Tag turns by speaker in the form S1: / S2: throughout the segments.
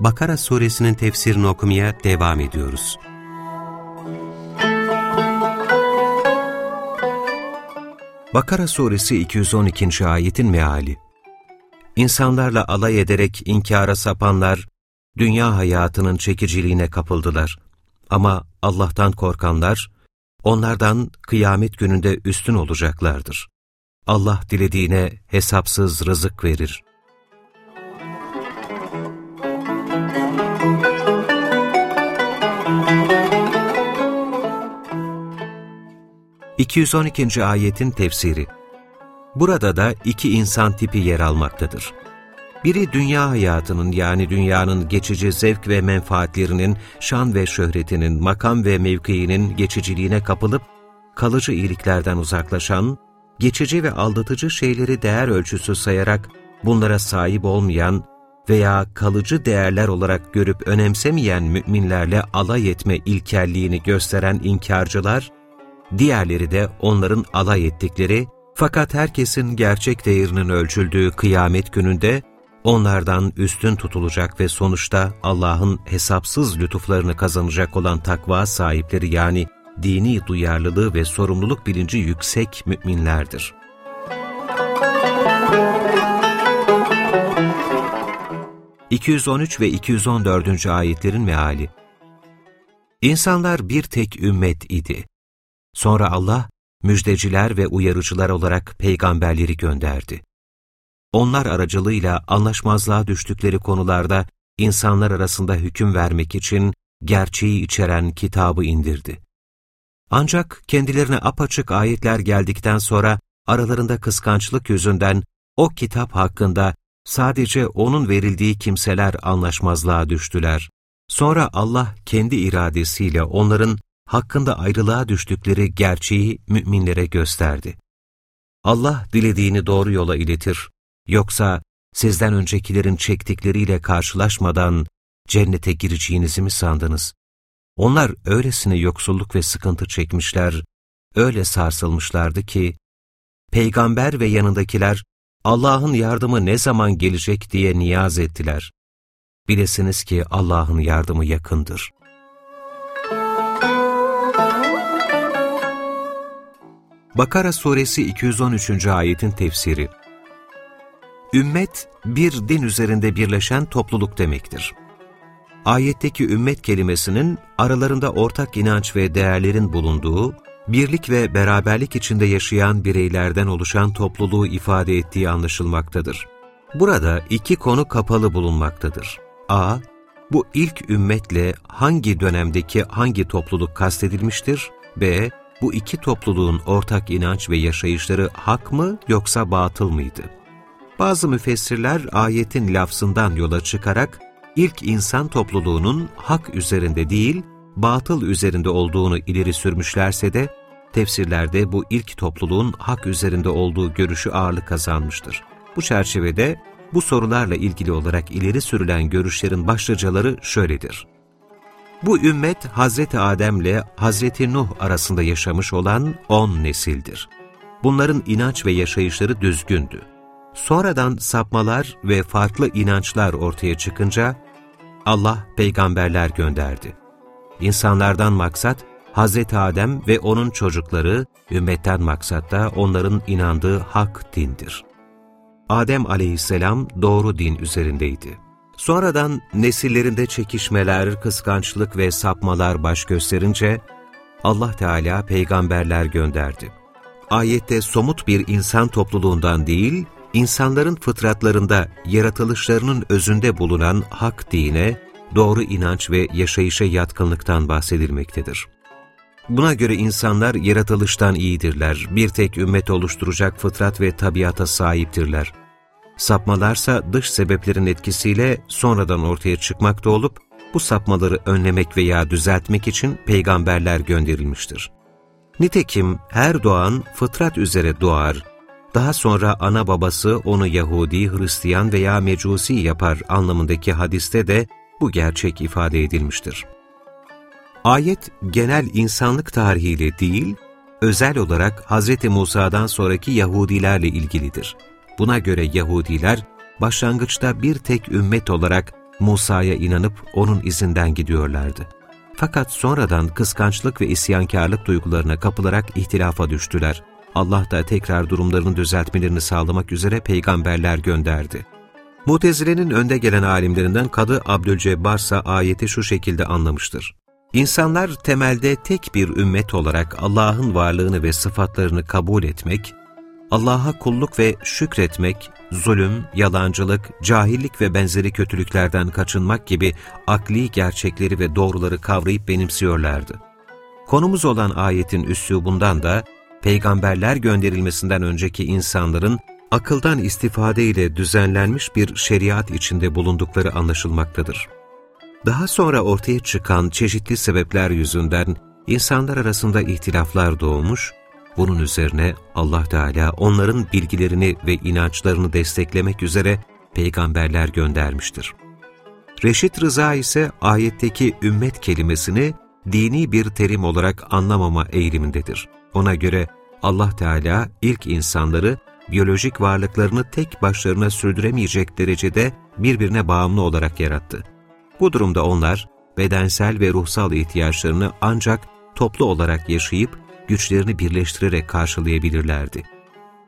S1: Bakara suresinin tefsirini okumaya devam ediyoruz. Bakara suresi 212. ayetin meali İnsanlarla alay ederek inkara sapanlar, dünya hayatının çekiciliğine kapıldılar. Ama Allah'tan korkanlar, onlardan kıyamet gününde üstün olacaklardır. Allah dilediğine hesapsız rızık verir. ...212. ayetin tefsiri Burada da iki insan tipi yer almaktadır. Biri dünya hayatının yani dünyanın geçici zevk ve menfaatlerinin, şan ve şöhretinin, makam ve mevkiinin geçiciliğine kapılıp, kalıcı iyiliklerden uzaklaşan, geçici ve aldatıcı şeyleri değer ölçüsü sayarak bunlara sahip olmayan veya kalıcı değerler olarak görüp önemsemeyen müminlerle alay etme ilkelliğini gösteren inkarcılar, diğerleri de onların alay ettikleri fakat herkesin gerçek değerinin ölçüldüğü kıyamet gününde onlardan üstün tutulacak ve sonuçta Allah'ın hesapsız lütuflarını kazanacak olan takva sahipleri yani dini duyarlılığı ve sorumluluk bilinci yüksek müminlerdir. ...213 ve 214. ayetlerin meali İnsanlar bir tek ümmet idi. Sonra Allah, müjdeciler ve uyarıcılar olarak peygamberleri gönderdi. Onlar aracılığıyla anlaşmazlığa düştükleri konularda insanlar arasında hüküm vermek için gerçeği içeren kitabı indirdi. Ancak kendilerine apaçık ayetler geldikten sonra aralarında kıskançlık yüzünden o kitap hakkında sadece onun verildiği kimseler anlaşmazlığa düştüler. Sonra Allah kendi iradesiyle onların hakkında ayrılığa düştükleri gerçeği müminlere gösterdi. Allah dilediğini doğru yola iletir. Yoksa sizden öncekilerin çektikleriyle karşılaşmadan cennete gireceğinizi mi sandınız? Onlar öylesine yoksulluk ve sıkıntı çekmişler, öyle sarsılmışlardı ki, peygamber ve yanındakiler Allah'ın yardımı ne zaman gelecek diye niyaz ettiler. Bilesiniz ki Allah'ın yardımı yakındır. Bakara suresi 213. ayetin tefsiri Ümmet, bir din üzerinde birleşen topluluk demektir. Ayetteki ümmet kelimesinin aralarında ortak inanç ve değerlerin bulunduğu, birlik ve beraberlik içinde yaşayan bireylerden oluşan topluluğu ifade ettiği anlaşılmaktadır. Burada iki konu kapalı bulunmaktadır. A. Bu ilk ümmetle hangi dönemdeki hangi topluluk kastedilmiştir? B. Bu iki topluluğun ortak inanç ve yaşayışları hak mı yoksa batıl mıydı? Bazı müfessirler ayetin lafzından yola çıkarak ilk insan topluluğunun hak üzerinde değil, batıl üzerinde olduğunu ileri sürmüşlerse de, tefsirlerde bu ilk topluluğun hak üzerinde olduğu görüşü ağırlık kazanmıştır. Bu çerçevede bu sorularla ilgili olarak ileri sürülen görüşlerin başlıcaları şöyledir. Bu ümmet Hazreti Adem ile Hazreti Nuh arasında yaşamış olan on nesildir. Bunların inanç ve yaşayışları düzgündü. Sonradan sapmalar ve farklı inançlar ortaya çıkınca Allah peygamberler gönderdi. İnsanlardan maksat Hazreti Adem ve onun çocukları, ümmetten maksat da onların inandığı hak dindir. Adem aleyhisselam doğru din üzerindeydi. Sonradan nesillerinde çekişmeler, kıskançlık ve sapmalar baş gösterince Allah Teala peygamberler gönderdi. Ayette somut bir insan topluluğundan değil, insanların fıtratlarında, yaratılışlarının özünde bulunan hak dine, doğru inanç ve yaşayışa yatkınlıktan bahsedilmektedir. Buna göre insanlar yaratılıştan iyidirler, bir tek ümmet oluşturacak fıtrat ve tabiata sahiptirler. Sapmalarsa dış sebeplerin etkisiyle sonradan ortaya çıkmakta olup, bu sapmaları önlemek veya düzeltmek için peygamberler gönderilmiştir. Nitekim her doğan fıtrat üzere doğar, daha sonra ana babası onu Yahudi, Hristiyan veya Mecusi yapar anlamındaki hadiste de bu gerçek ifade edilmiştir. Ayet genel insanlık tarihiyle değil, özel olarak Hz. Musa'dan sonraki Yahudilerle ilgilidir. Buna göre Yahudiler başlangıçta bir tek ümmet olarak Musa'ya inanıp onun izinden gidiyorlardı. Fakat sonradan kıskançlık ve isyankarlık duygularına kapılarak ihtilafa düştüler. Allah da tekrar durumlarını düzeltmelerini sağlamak üzere peygamberler gönderdi. Mutezile'nin önde gelen alimlerinden Kadı Abdülcebbar ise ayeti şu şekilde anlamıştır. İnsanlar temelde tek bir ümmet olarak Allah'ın varlığını ve sıfatlarını kabul etmek, Allah'a kulluk ve şükretmek, zulüm, yalancılık, cahillik ve benzeri kötülüklerden kaçınmak gibi akli gerçekleri ve doğruları kavrayıp benimsiyorlardı. Konumuz olan ayetin üslubundan da, peygamberler gönderilmesinden önceki insanların akıldan istifade ile düzenlenmiş bir şeriat içinde bulundukları anlaşılmaktadır. Daha sonra ortaya çıkan çeşitli sebepler yüzünden insanlar arasında ihtilaflar doğmuş, bunun üzerine Allah Teala onların bilgilerini ve inançlarını desteklemek üzere peygamberler göndermiştir. Reşit Rıza ise ayetteki ümmet kelimesini dini bir terim olarak anlamama eğilimindedir. Ona göre Allah Teala ilk insanları biyolojik varlıklarını tek başlarına sürdüremeyecek derecede birbirine bağımlı olarak yarattı. Bu durumda onlar bedensel ve ruhsal ihtiyaçlarını ancak toplu olarak yaşayıp güçlerini birleştirerek karşılayabilirlerdi.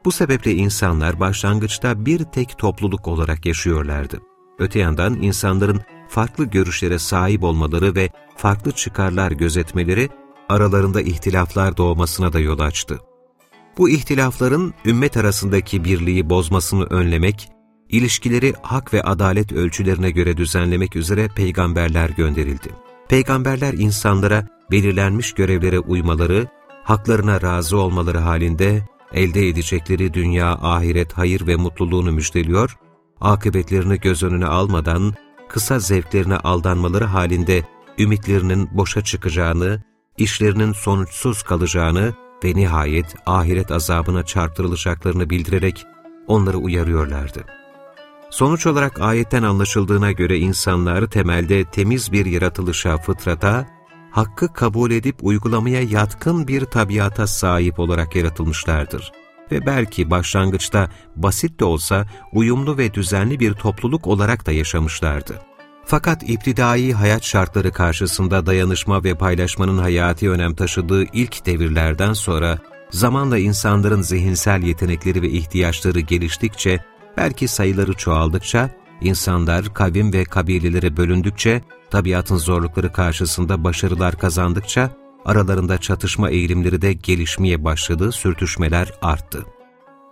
S1: Bu sebeple insanlar başlangıçta bir tek topluluk olarak yaşıyorlardı. Öte yandan insanların farklı görüşlere sahip olmaları ve farklı çıkarlar gözetmeleri aralarında ihtilaflar doğmasına da yol açtı. Bu ihtilafların ümmet arasındaki birliği bozmasını önlemek, ilişkileri hak ve adalet ölçülerine göre düzenlemek üzere peygamberler gönderildi. Peygamberler insanlara belirlenmiş görevlere uymaları, haklarına razı olmaları halinde elde edecekleri dünya, ahiret, hayır ve mutluluğunu müjdeliyor, akıbetlerini göz önüne almadan kısa zevklerine aldanmaları halinde ümitlerinin boşa çıkacağını, işlerinin sonuçsuz kalacağını ve nihayet ahiret azabına çarptırılacaklarını bildirerek onları uyarıyorlardı. Sonuç olarak ayetten anlaşıldığına göre insanlar temelde temiz bir yaratılışa, fıtrata, hakkı kabul edip uygulamaya yatkın bir tabiata sahip olarak yaratılmışlardır. Ve belki başlangıçta basit de olsa uyumlu ve düzenli bir topluluk olarak da yaşamışlardı. Fakat iptidai hayat şartları karşısında dayanışma ve paylaşmanın hayati önem taşıdığı ilk devirlerden sonra, zamanla insanların zihinsel yetenekleri ve ihtiyaçları geliştikçe, belki sayıları çoğaldıkça, insanlar kavim ve kabilelere bölündükçe, tabiatın zorlukları karşısında başarılar kazandıkça, aralarında çatışma eğilimleri de gelişmeye başladı, sürtüşmeler arttı.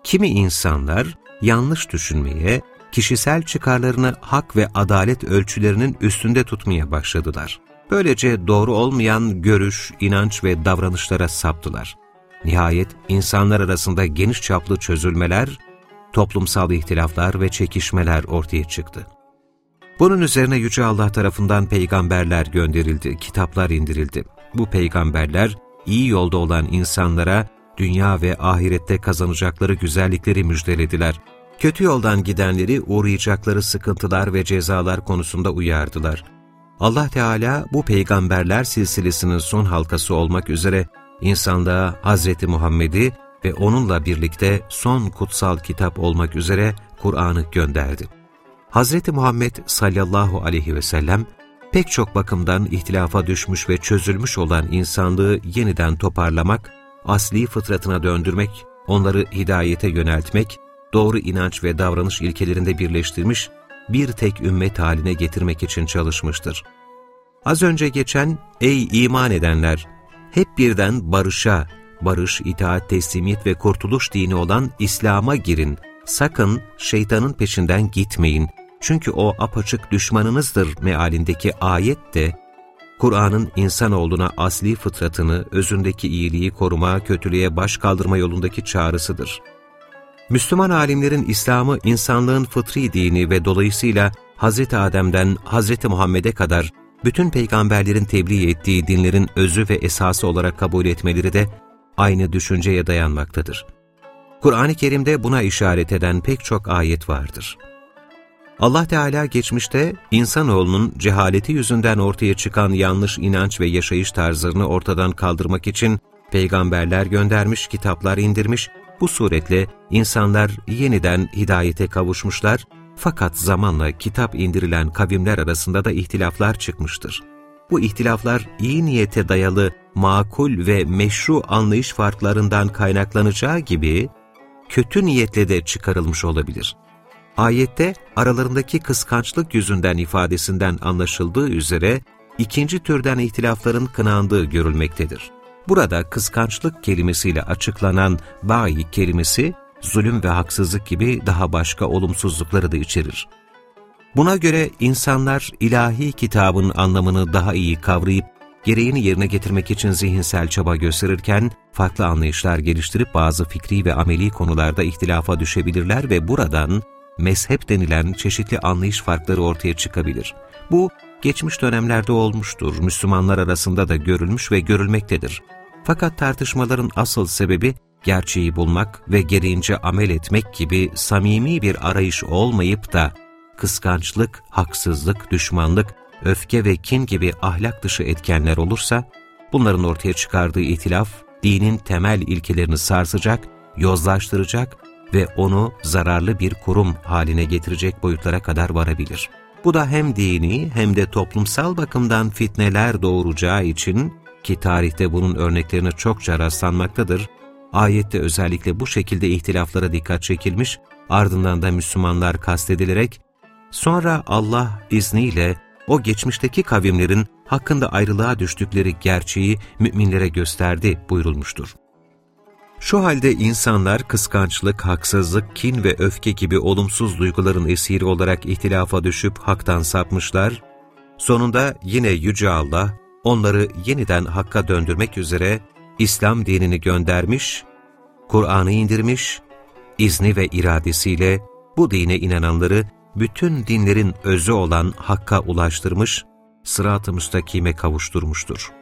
S1: Kimi insanlar yanlış düşünmeye, kişisel çıkarlarını hak ve adalet ölçülerinin üstünde tutmaya başladılar. Böylece doğru olmayan görüş, inanç ve davranışlara saptılar. Nihayet insanlar arasında geniş çaplı çözülmeler, toplumsal ihtilaflar ve çekişmeler ortaya çıktı. Bunun üzerine Yüce Allah tarafından peygamberler gönderildi, kitaplar indirildi. Bu peygamberler iyi yolda olan insanlara dünya ve ahirette kazanacakları güzellikleri müjdelediler kötü yoldan gidenleri uğrayacakları sıkıntılar ve cezalar konusunda uyardılar. Allah Teala bu peygamberler silsilesinin son halkası olmak üzere insanlığa Hz. Muhammed'i ve onunla birlikte son kutsal kitap olmak üzere Kur'an'ı gönderdi. Hz. Muhammed sallallahu aleyhi ve sellem pek çok bakımdan ihtilafa düşmüş ve çözülmüş olan insanlığı yeniden toparlamak, asli fıtratına döndürmek, onları hidayete yöneltmek doğru inanç ve davranış ilkelerinde birleştirmiş, bir tek ümmet haline getirmek için çalışmıştır. Az önce geçen, ey iman edenler, hep birden barışa, barış, itaat, teslimiyet ve kurtuluş dini olan İslam'a girin, sakın şeytanın peşinden gitmeyin, çünkü o apaçık düşmanınızdır mealindeki ayet de, Kur'an'ın insanoğluna asli fıtratını, özündeki iyiliği koruma, kötülüğe baş kaldırma yolundaki çağrısıdır. Müslüman alimlerin İslam'ı insanlığın fıtri dini ve dolayısıyla Hz. Adem'den Hz. Muhammed'e kadar bütün peygamberlerin tebliğ ettiği dinlerin özü ve esası olarak kabul etmeleri de aynı düşünceye dayanmaktadır. Kur'an-ı Kerim'de buna işaret eden pek çok ayet vardır. Allah Teala geçmişte insanoğlunun cehaleti yüzünden ortaya çıkan yanlış inanç ve yaşayış tarzlarını ortadan kaldırmak için peygamberler göndermiş, kitaplar indirmiş, bu suretle insanlar yeniden hidayete kavuşmuşlar fakat zamanla kitap indirilen kavimler arasında da ihtilaflar çıkmıştır. Bu ihtilaflar iyi niyete dayalı makul ve meşru anlayış farklarından kaynaklanacağı gibi kötü niyetle de çıkarılmış olabilir. Ayette aralarındaki kıskançlık yüzünden ifadesinden anlaşıldığı üzere ikinci türden ihtilafların kınandığı görülmektedir. Burada kıskançlık kelimesiyle açıklanan bayi kelimesi, zulüm ve haksızlık gibi daha başka olumsuzlukları da içerir. Buna göre insanlar ilahi kitabın anlamını daha iyi kavrayıp gereğini yerine getirmek için zihinsel çaba gösterirken, farklı anlayışlar geliştirip bazı fikri ve ameli konularda ihtilafa düşebilirler ve buradan mezhep denilen çeşitli anlayış farkları ortaya çıkabilir. Bu, geçmiş dönemlerde olmuştur, Müslümanlar arasında da görülmüş ve görülmektedir. Fakat tartışmaların asıl sebebi, gerçeği bulmak ve gereğince amel etmek gibi samimi bir arayış olmayıp da, kıskançlık, haksızlık, düşmanlık, öfke ve kin gibi ahlak dışı etkenler olursa, bunların ortaya çıkardığı itilaf, dinin temel ilkelerini sarsacak, yozlaştıracak ve onu zararlı bir kurum haline getirecek boyutlara kadar varabilir. Bu da hem dini hem de toplumsal bakımdan fitneler doğuracağı için ki tarihte bunun örneklerine çokça rastlanmaktadır, ayette özellikle bu şekilde ihtilaflara dikkat çekilmiş, ardından da Müslümanlar kastedilerek, sonra Allah izniyle o geçmişteki kavimlerin hakkında ayrılığa düştükleri gerçeği müminlere gösterdi buyurulmuştur. Şu halde insanlar kıskançlık, haksızlık, kin ve öfke gibi olumsuz duyguların esiri olarak ihtilafa düşüp haktan sapmışlar, sonunda yine Yüce Allah onları yeniden hakka döndürmek üzere İslam dinini göndermiş, Kur'an'ı indirmiş, izni ve iradesiyle bu dine inananları bütün dinlerin özü olan Hakk'a ulaştırmış, sırat-ı müstakime kavuşturmuştur.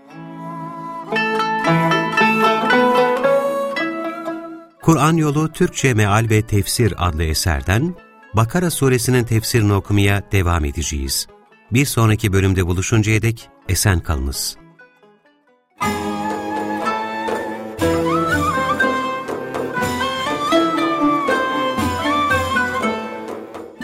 S1: Kur'an Yolu Türkçe Meal ve Tefsir adlı eserden Bakara suresinin tefsirini okumaya devam edeceğiz. Bir sonraki bölümde buluşuncaya dek esen kalınız.